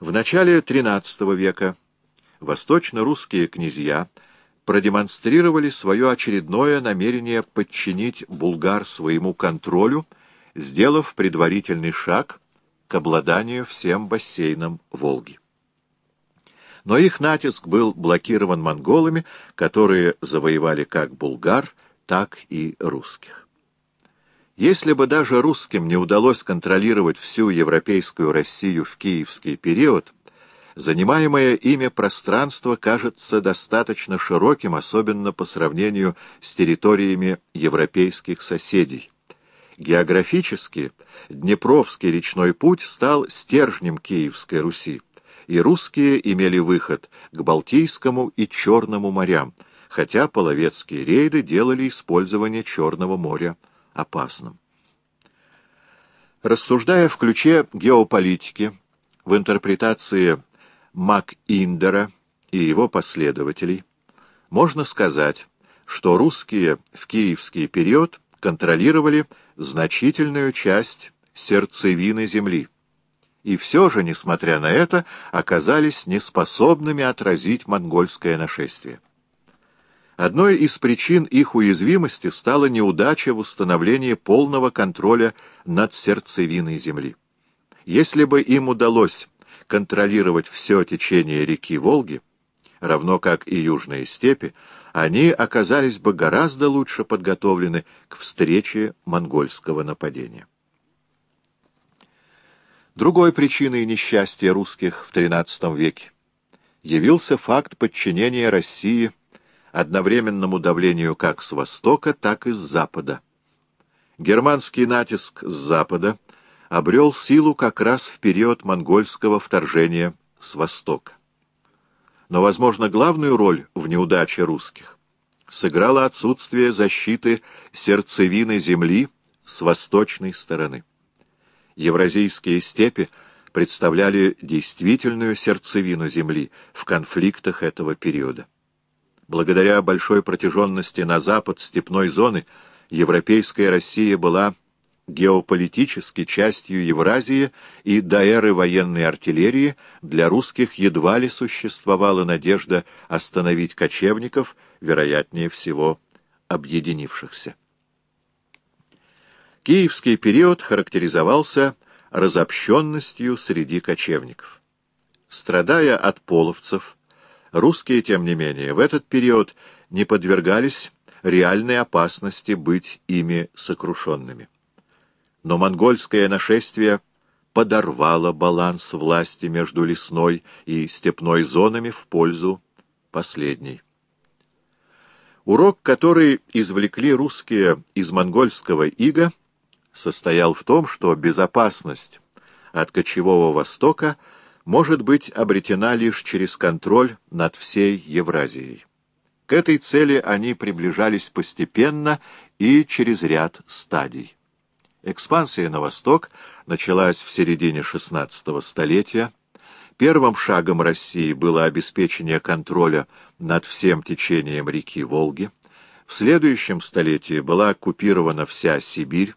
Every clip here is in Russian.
В начале XIII века восточно-русские князья продемонстрировали свое очередное намерение подчинить Булгар своему контролю, сделав предварительный шаг к обладанию всем бассейном Волги. Но их натиск был блокирован монголами, которые завоевали как булгар, так и русских. Если бы даже русским не удалось контролировать всю европейскую Россию в киевский период, занимаемое ими пространство кажется достаточно широким, особенно по сравнению с территориями европейских соседей. Географически Днепровский речной путь стал стержнем Киевской Руси, и русские имели выход к Балтийскому и Черному морям, хотя половецкие рейды делали использование Черного моря опасным. Рассуждая в ключе геополитики, в интерпретации МакИндера и его последователей, можно сказать, что русские в киевский период контролировали значительную часть сердцевины земли, и все же, несмотря на это, оказались неспособными отразить монгольское нашествие. Одной из причин их уязвимости стала неудача в установлении полного контроля над сердцевиной земли. Если бы им удалось контролировать все течение реки Волги, равно как и южные степи, они оказались бы гораздо лучше подготовлены к встрече монгольского нападения. Другой причиной несчастья русских в XIII веке явился факт подчинения России одновременному давлению как с востока, так и с запада. Германский натиск с запада обрел силу как раз в период монгольского вторжения с востока. Но, возможно, главную роль в неудаче русских сыграло отсутствие защиты сердцевины земли с восточной стороны. Евразийские степи представляли действительную сердцевину земли в конфликтах этого периода. Благодаря большой протяженности на запад степной зоны европейская Россия была геополитически частью Евразии, и до эры военной артиллерии для русских едва ли существовала надежда остановить кочевников, вероятнее всего, объединившихся. Киевский период характеризовался разобщенностью среди кочевников. Страдая от половцев, Русские, тем не менее, в этот период не подвергались реальной опасности быть ими сокрушенными. Но монгольское нашествие подорвало баланс власти между лесной и степной зонами в пользу последней. Урок, который извлекли русские из монгольского ига, состоял в том, что безопасность от кочевого Востока – может быть обретена лишь через контроль над всей Евразией. К этой цели они приближались постепенно и через ряд стадий. Экспансия на восток началась в середине XVI столетия. Первым шагом России было обеспечение контроля над всем течением реки Волги. В следующем столетии была оккупирована вся Сибирь,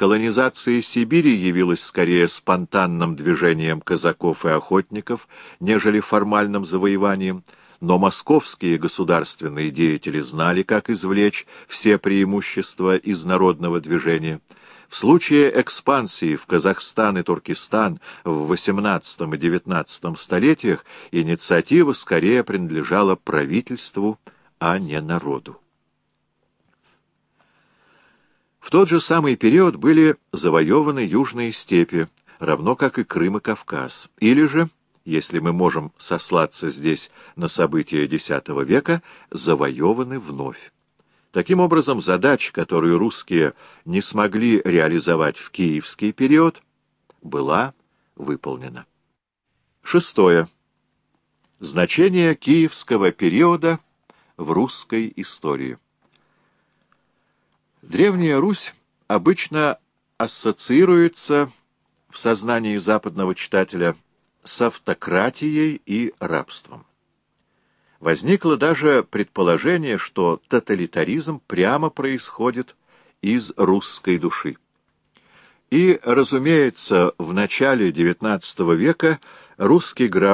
Колонизация Сибири явилась скорее спонтанным движением казаков и охотников, нежели формальным завоеванием, но московские государственные деятели знали, как извлечь все преимущества из народного движения. В случае экспансии в Казахстан и Туркестан в XVIII и XIX столетиях инициатива скорее принадлежала правительству, а не народу. В тот же самый период были завоеваны южные степи, равно как и Крым и Кавказ. Или же, если мы можем сослаться здесь на события X века, завоеваны вновь. Таким образом, задача, которую русские не смогли реализовать в киевский период, была выполнена. Шестое. Значение киевского периода в русской истории. Древняя Русь обычно ассоциируется в сознании западного читателя с автократией и рабством. Возникло даже предположение, что тоталитаризм прямо происходит из русской души. И, разумеется, в начале XIX века русский граф